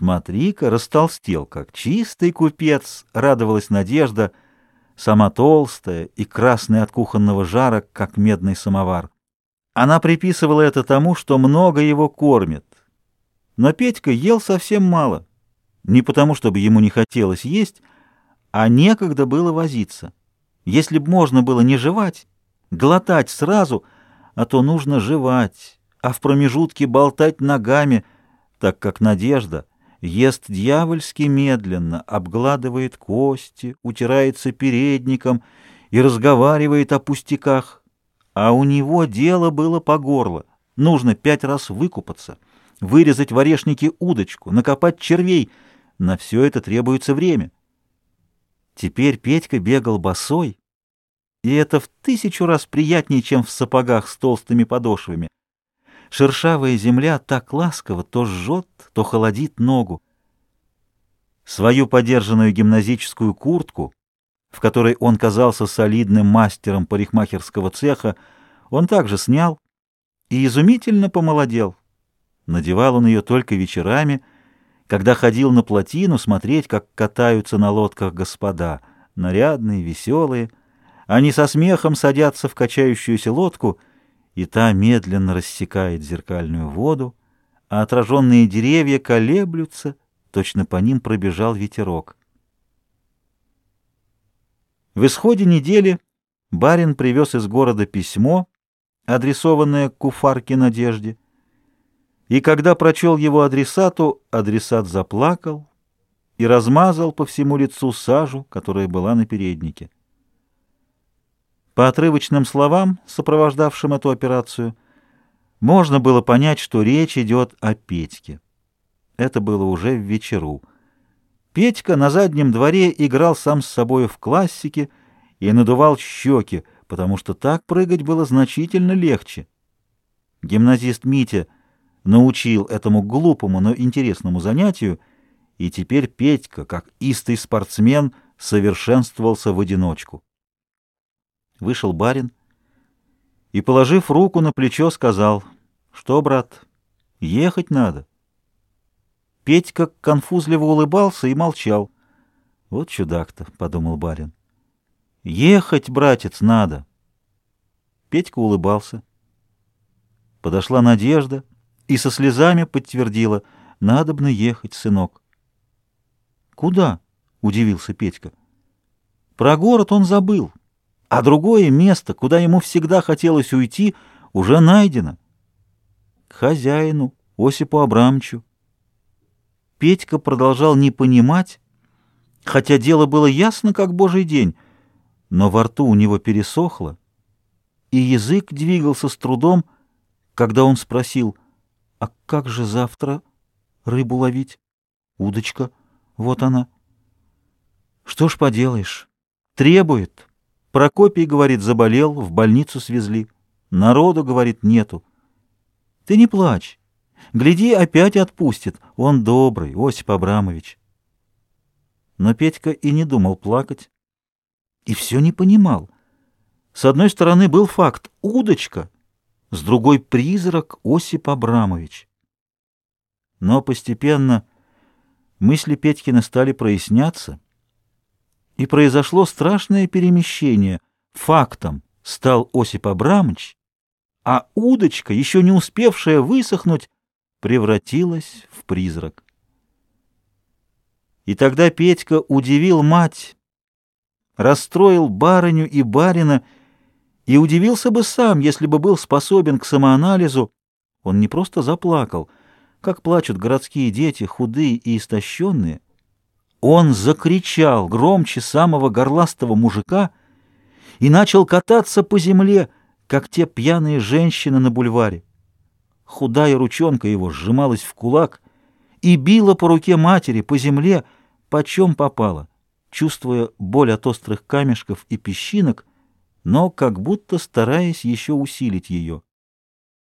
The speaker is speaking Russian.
Смотри-ка, растолстел, как чистый купец, радовалась Надежда, сама толстая и красная от кухонного жара, как медный самовар. Она приписывала это тому, что много его кормят. Но Петька ел совсем мало. Не потому, чтобы ему не хотелось есть, а некогда было возиться. Если б можно было не жевать, глотать сразу, а то нужно жевать, а в промежутке болтать ногами, так как Надежда ест дьявольски медленно, обгладывает кости, утирается передником и разговаривает о пустяках. А у него дело было по горло. Нужно пять раз выкупаться, вырезать в орешнике удочку, накопать червей. На все это требуется время. Теперь Петька бегал босой, и это в тысячу раз приятнее, чем в сапогах с толстыми подошвами. Шершавая земля так ласково то жжет, то холодит ногу. Свою подержанную гимназическую куртку, в которой он казался солидным мастером парикмахерского цеха, он также снял и изумительно помолодел. Надевал он ее только вечерами, когда ходил на плотину смотреть, как катаются на лодках господа, нарядные, веселые. Они со смехом садятся в качающуюся лодку — и та медленно рассекает зеркальную воду, а отраженные деревья колеблются, точно по ним пробежал ветерок. В исходе недели барин привез из города письмо, адресованное куфарке Надежде, и когда прочел его адресату, адресат заплакал и размазал по всему лицу сажу, которая была на переднике. По отрывочным словам, сопровождавшим эту операцию, можно было понять, что речь идет о Петьке. Это было уже в вечеру. Петька на заднем дворе играл сам с собой в классике и надувал щеки, потому что так прыгать было значительно легче. Гимназист Митя научил этому глупому, но интересному занятию, и теперь Петька, как истый спортсмен, совершенствовался в одиночку. Вышел барин и, положив руку на плечо, сказал, «Что, брат, ехать надо?» Петька конфузливо улыбался и молчал. «Вот чудак-то», — подумал барин. «Ехать, братец, надо». Петька улыбался. Подошла Надежда и со слезами подтвердила, «Надобно ехать, сынок». «Куда?» — удивился Петька. «Про город он забыл» а другое место, куда ему всегда хотелось уйти, уже найдено. К хозяину, Осипу Абрамовичу. Петька продолжал не понимать, хотя дело было ясно, как божий день, но во рту у него пересохло, и язык двигался с трудом, когда он спросил, «А как же завтра рыбу ловить? Удочка, вот она». «Что ж поделаешь, требует». Прокопий, говорит, заболел, в больницу свезли. Народу, говорит, нету. Ты не плачь. Гляди, опять отпустит. Он добрый, Осип Абрамович. Но Петька и не думал плакать. И все не понимал. С одной стороны был факт — удочка, с другой — призрак Осип Абрамович. Но постепенно мысли Петькина стали проясняться — и произошло страшное перемещение. Фактом стал Осип Абрамович, а удочка, еще не успевшая высохнуть, превратилась в призрак. И тогда Петька удивил мать, расстроил барыню и барина, и удивился бы сам, если бы был способен к самоанализу. Он не просто заплакал, как плачут городские дети, худые и истощенные, он закричал громче самого горластого мужика и начал кататься по земле, как те пьяные женщины на бульваре. Худая ручонка его сжималась в кулак и била по руке матери, по земле, почем попало, чувствуя боль от острых камешков и песчинок, но как будто стараясь еще усилить ее.